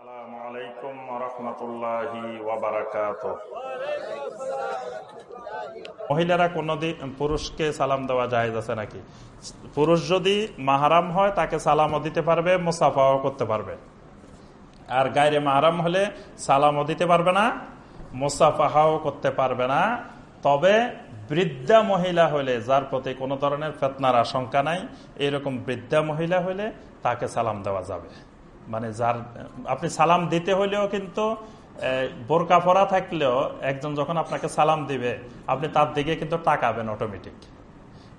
আসসালামু আলাইকুম রহমতুল্লাহি ওয়াবারাকাত মহিলারা কোনদিন পুরুষকে সালাম দেওয়া জায়েজ আছে নাকি? পুরুষ যদি মাহারাম হয়, তাকে সালামও দিতে পারবে, মুসাফাও করতে পারবে। আর গায়ে মাহারাম হলে সালামও দিতে পারবে না, মুসাফাহাও করতে পারবে না। তবে বৃদ্ধা মহিলা হলে, যার প্রতি কোনো ধরনের ফেতনার আশঙ্কা নাই, এরকম বৃদ্ধা মহিলা হলে তাকে সালাম দেওয়া যাবে। মানে যার, আপনি সালাম দিতে হলেও কিন্তু বোরকা পরা থাকলেও একজন যখন আপনাকে সালাম দিবে, আপনি তার দিকে কিন্তু তাকাবেন অটোমেটিক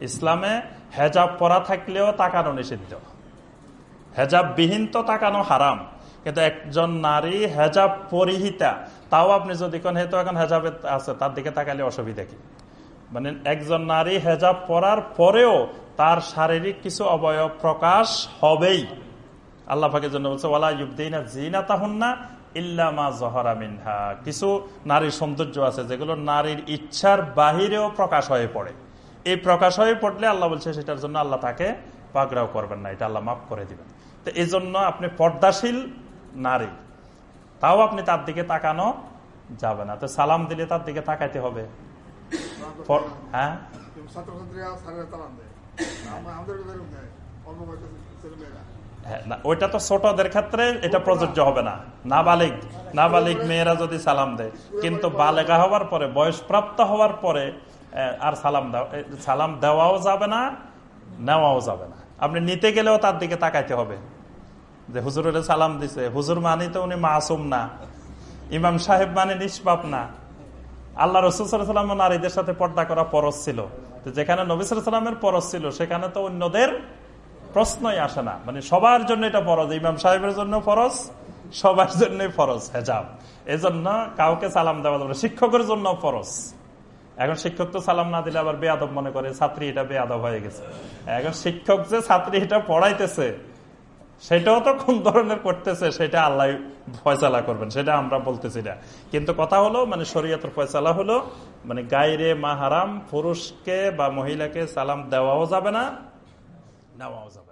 ইসলামে হেজাব পরা থাকলেও তাকানো নিষিদ্ধ। হেজাব বিহীন তো তাকানো হারাম, কিন্তু একজন নারী হেজাব পরিহিতা, তাও আপনি যদি কোন হেতু এখন হেজাবে আছে, তার দিকে তাকালে অসুবিধা কি? মানে একজন নারী হেজাব পরার পরেও তার শারীরিক কিছু অবয়ব প্রকাশ হবেই। আল্লাহ ফাঁকের জন্য বলছে ওলা ইউদ্দিনা জিনা তাহুন্না ইল্লামা জহরা মিনহা। কিছু নারীর সৌন্দর্য আছে, যেগুলো নারীর ইচ্ছার বাহিরেও প্রকাশ হয়ে পড়ে। এই প্রকাশ হয়ে পড়লে আল্লাহ বলছে, সেটার জন্য আল্লাহ তাকে পাগড়াও করবেন না, এটা আল্লাহ মাফ করে দিবেন। তো এই জন্য আপনি পর্দাশীল নারী, তাও আপনি তার দিকে তাকানো যাবে না। তো সালাম দিলে তার দিকে তাকাইতে হবে। হ্যাঁ? হ্যাঁ, ওইটা তো ছোটদের ক্ষেত্রে এটা প্রযোজ্য হবে না। নাবালিক নাবালিক মেয়েরা যদি সালাম দেয় কিন্তু বালেগা হওয়ার পরে বয়সপ্রাপ্ত হওয়ার পরে আর সালাম সালাম দেওয়াও যাবে না নেওয়াও যাবে না। আপনি নিতে গেলেও তার দিকে তাকাইতে হবে। যে হুজুর সালাম দিছে হুজুর মানি তো উনি মাসুম না ইমাম সাহেব মানে নিষ্পাপ না। আল্লাহ রসুলাম নারীদের সাথে পর্দা করা পরশ ছিল। যেখানে নবিসামের পরশ ছিল সেখানে তো অন্যদের প্রশ্নই আসে না। মানে সবার জন্য এটা ফরজ। ইমাম সাহেবের জন্য ফরজ, সবার জন্যই ফরজ হেজাব। এজন্য কাউকে সালাম দেওয়া যাবে শিক্ষকের জন্য ফরজ। এখন শিক্ষক তো সালাম না দিলে আবার বেয়াদব মনে করে, ছাত্রী এটা বেয়াদব হয়ে গেছে। এখন শিক্ষক যে ছাত্রী এটা পড়াইতেছে, সেটাও তো কোন ধরনের করতেছে, সেটা আল্লাহ ফয়সালা করবেন, সেটা আমরা বলতেছি না। কিন্তু কথা হলো মানে শরীয়তের ফয়সালা হলো মানে গাইরে মাহারাম পুরুষকে বা মহিলাকে সালাম দেওয়াও যাবে না নেওয়াও যাবে